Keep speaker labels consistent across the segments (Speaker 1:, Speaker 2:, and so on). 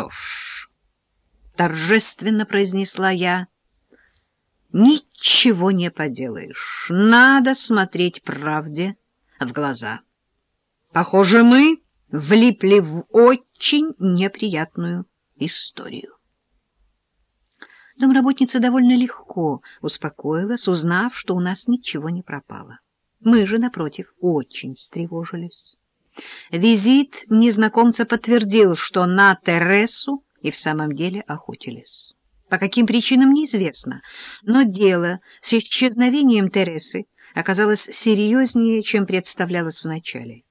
Speaker 1: что ж, — торжественно произнесла я, — ничего не поделаешь. Надо смотреть правде в глаза. Похоже, мы влипли в очень неприятную историю. Домработница довольно легко успокоилась, узнав, что у нас ничего не пропало. Мы же, напротив, очень встревожились. Визит незнакомца подтвердил, что на Тересу и в самом деле охотились. По каким причинам неизвестно, но дело с исчезновением Тересы оказалось серьезнее, чем представлялось вначале.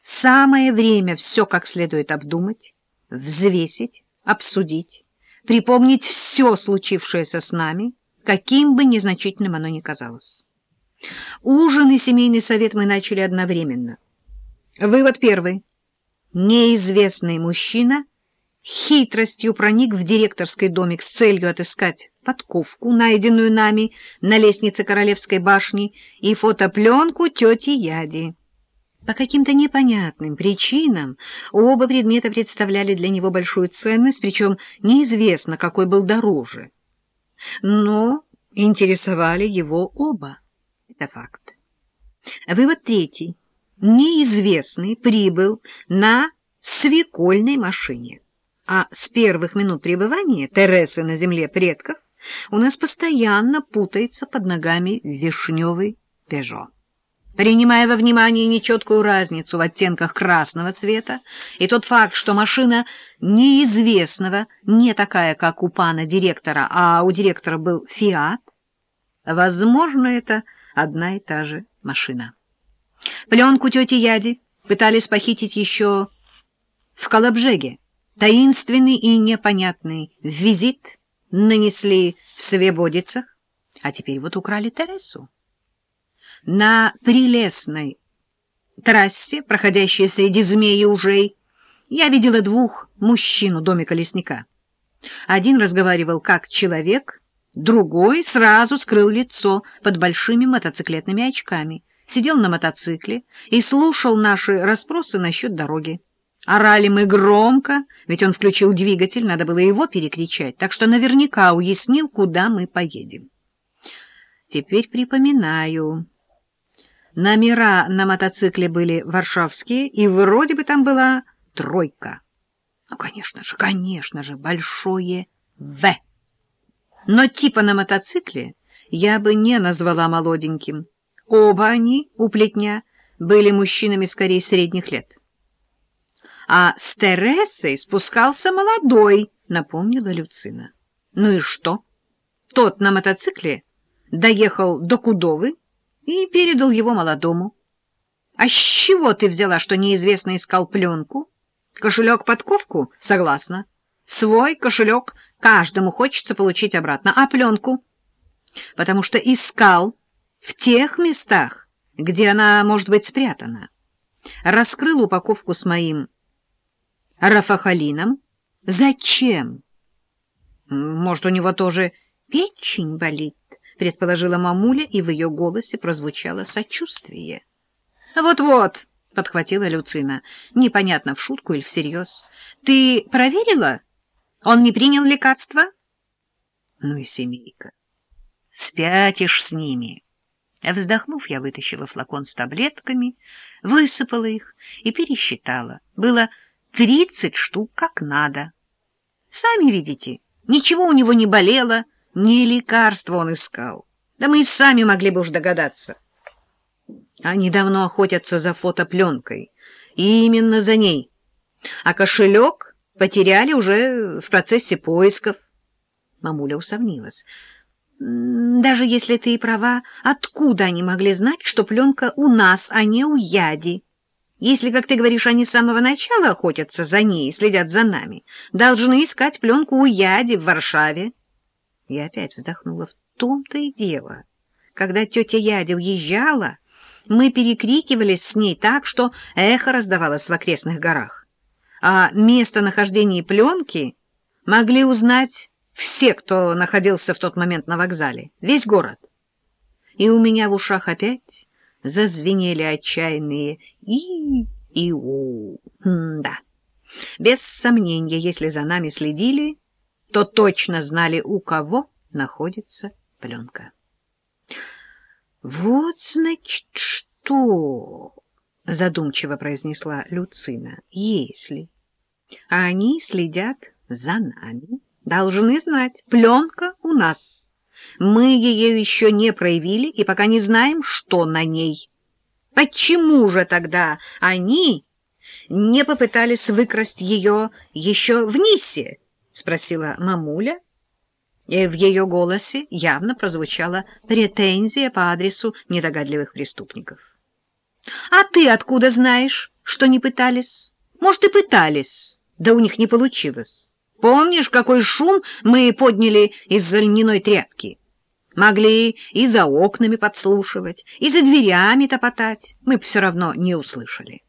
Speaker 1: Самое время все как следует обдумать, взвесить, обсудить, припомнить все случившееся с нами, каким бы незначительным оно ни казалось. Ужин и семейный совет мы начали одновременно. Вывод первый. Неизвестный мужчина хитростью проник в директорский домик с целью отыскать подковку, найденную нами на лестнице Королевской башни, и фотопленку тети Яди. По каким-то непонятным причинам оба предмета представляли для него большую ценность, причем неизвестно, какой был дороже. Но интересовали его оба. Это факт. Вывод третий. Неизвестный прибыл на свекольной машине. А с первых минут пребывания Тересы на земле предков у нас постоянно путается под ногами вишневый «Пежо». Принимая во внимание нечеткую разницу в оттенках красного цвета и тот факт, что машина неизвестного не такая, как у пана директора, а у директора был «Фиат», возможно, это одна и та же машина. Пленку тети Яди пытались похитить еще в Колобжеге. Таинственный и непонятный визит нанесли в Свободицах, а теперь вот украли Тересу. На прелестной трассе, проходящей среди змей и ужей, я видела двух мужчин у домика лесника. Один разговаривал как человек, другой сразу скрыл лицо под большими мотоциклетными очками, сидел на мотоцикле и слушал наши расспросы насчет дороги. Орали мы громко, ведь он включил двигатель, надо было его перекричать, так что наверняка уяснил, куда мы поедем. Теперь припоминаю... Номера на мотоцикле были варшавские, и вроде бы там была тройка. Ну, конечно же, конечно же, большое «В». Но типа на мотоцикле я бы не назвала молоденьким. Оба они, у плетня, были мужчинами скорее средних лет. А с Тересой спускался молодой, напомнила Люцина. Ну и что? Тот на мотоцикле доехал до Кудовы, и передал его молодому. — А с чего ты взяла, что неизвестно искал пленку? Кошелек-подковку? Согласна. Свой кошелек каждому хочется получить обратно. А пленку? Потому что искал в тех местах, где она может быть спрятана. Раскрыл упаковку с моим рафахалином. Зачем? Может, у него тоже печень болит? предположила мамуля, и в ее голосе прозвучало сочувствие. «Вот-вот», — подхватила Люцина, непонятно, в шутку или всерьез. «Ты проверила? Он не принял лекарства?» «Ну и семейка. Спятишь с ними». Вздохнув, я вытащила флакон с таблетками, высыпала их и пересчитала. Было тридцать штук как надо. Сами видите, ничего у него не болело, не лекарство он искал. Да мы и сами могли бы уж догадаться. Они давно охотятся за фотопленкой. И именно за ней. А кошелек потеряли уже в процессе поисков. Мамуля усомнилась. Даже если ты и права, откуда они могли знать, что пленка у нас, а не у Яди? Если, как ты говоришь, они с самого начала охотятся за ней и следят за нами, должны искать пленку у Яди в Варшаве. Я опять вздохнула. В том-то и дело. Когда тетя Ядя уезжала, мы перекрикивались с ней так, что эхо раздавалось в окрестных горах. А местонахождение пленки могли узнать все, кто находился в тот момент на вокзале, весь город. И у меня в ушах опять зазвенели отчаянные «и» и «у». да. Без сомнения, если за нами следили, то точно знали, у кого находится пленка. «Вот, значит, что...» — задумчиво произнесла Люцина. «Если они следят за нами, должны знать, пленка у нас. Мы ее еще не проявили и пока не знаем, что на ней. Почему же тогда они не попытались выкрасть ее еще в Нисе?» — спросила мамуля и в ее голосе явно прозвучала претензия по адресу недогадливых преступников. — А ты откуда знаешь, что не пытались? Может, и пытались, да у них не получилось. Помнишь, какой шум мы подняли из-за льняной тряпки? Могли и за окнами подслушивать, и за дверями топотать. Мы бы все равно не услышали.